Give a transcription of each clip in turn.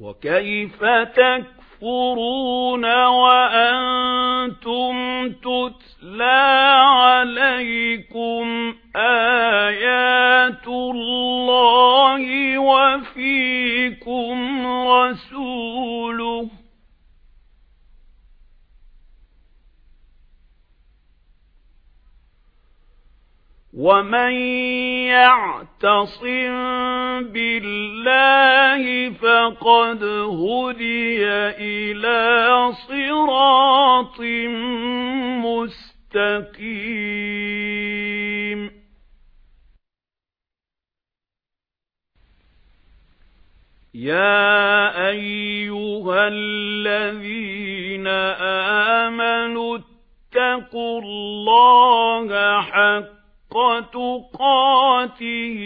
وَكَيْفَ تَكْفُرُونَ وَأَنْتُمْ تُتْلَى عَلَيْكُمْ آيَاتُ وَمَن يَعْتَصِم بِاللَّهِ فَقَدْ هُدِيَ إِلَى صِرَاطٍ مُسْتَقِيمٍ يَا أَيُّهَا الَّذِينَ آمَنُوا اتَّقُوا اللَّهَ حَقَّ تُقَاتِهِ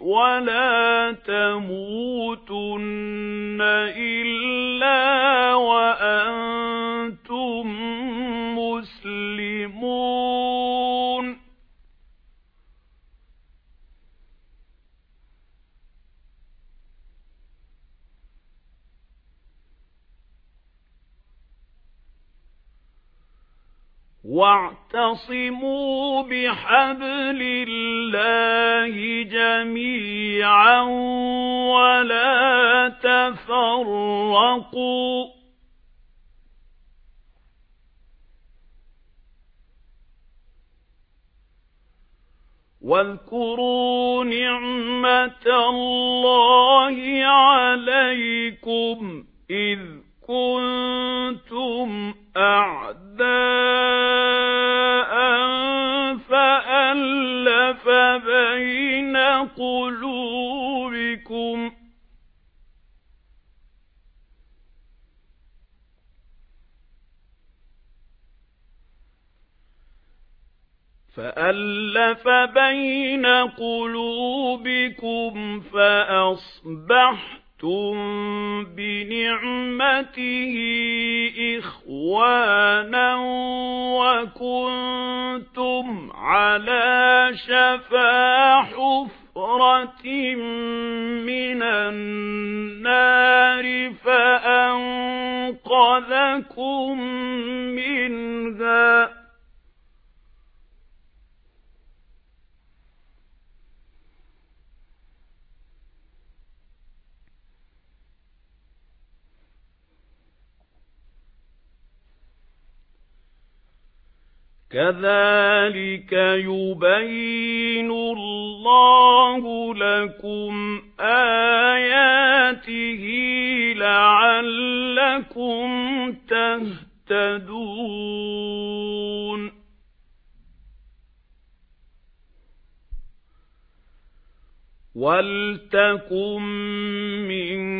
وَلَا تَمُوتُنَّ إِلَّا وَأَنْتُمْ وَاعْتَصِمُوا بِحَبْلِ اللَّهِ جَمِيعًا وَلَا تَفَرَّقُوا. وَاذْكُرُوا نِعْمَةَ اللَّهِ عَلَيْكُمْ إِذْ كُنتُمْ أَعْدَاءً فَأَلَّفَ بَيْنَ قُلُوبِكُمْ. فَأَلَّفَ بَيْنَ قُلُوبِكُمْ فَأَصْبَحْتُمْ بِنِعْمَتِهِ إِخْوَانًا وَكُنتُمْ عَلَى شَفَا حُفْرَةٍ مِنَ النَّارِ فَأَنقَذَكُم كَذَلِكَ يُبَيِّنُ اللَّهُ لَكُمْ آيَاتِهِ لَعَلَّكُمْ تَهْتَدُونَ. وَلْتَكُن مِّنكُمْ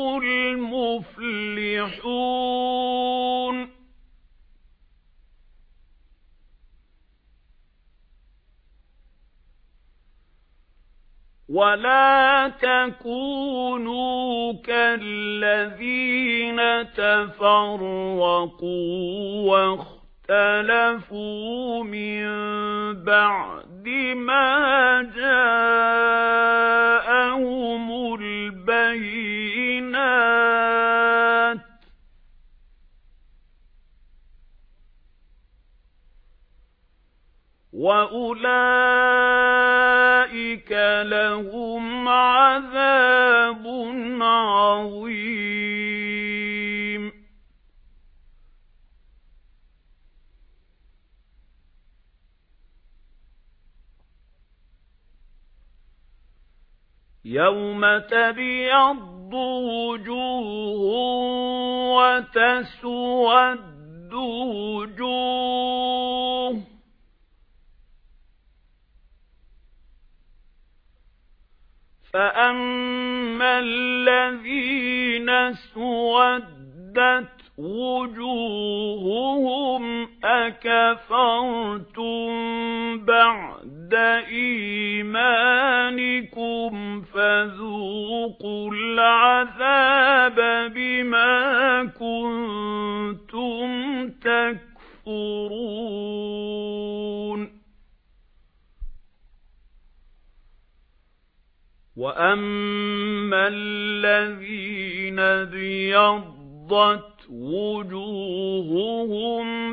وَلَا تَكُونُوا كَالَّذِينَ تَفَرَّقُوا وَاخْتَلَفُوا مِنْ بَعْدِ مَا جَاءَهُمُ الْبَيِّنَاتُ وَأُولَئِكَ لَهُمْ عَذَابٌ عَظِيمٌ. يَوْمَ تَبْيَضُّ وُجُوهٌ وَتَسْوَدُّ وُجُوهٌ فَأَمَّا الَّذِينَ اسْوَدَّتْ وُجُوهُهُمْ أَكَفَرْتُمْ بَعْدَ إِيمَانِكُمْ فَذُوقُوا الْعَذَابَ بِمَا وَأَمَّا الَّذِينَ ابْيَضَّتْ وُجُوهُهُمْ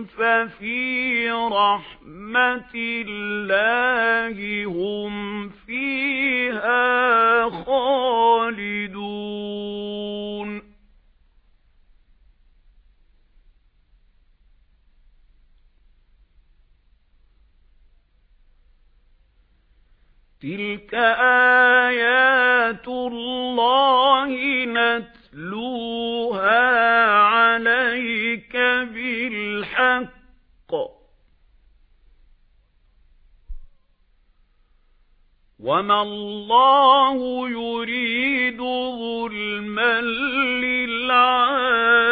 فَفِي رَحْمَةِ اللَّهِ هُمْ تِلْكَ آيَاتُ اللَّهِ نَتْلُوهَا عَلَيْكَ بِالْحَقِّ وَمَا اللَّهُ يُرِيدُ ظُلْمًا لِلْعَالَمِينَ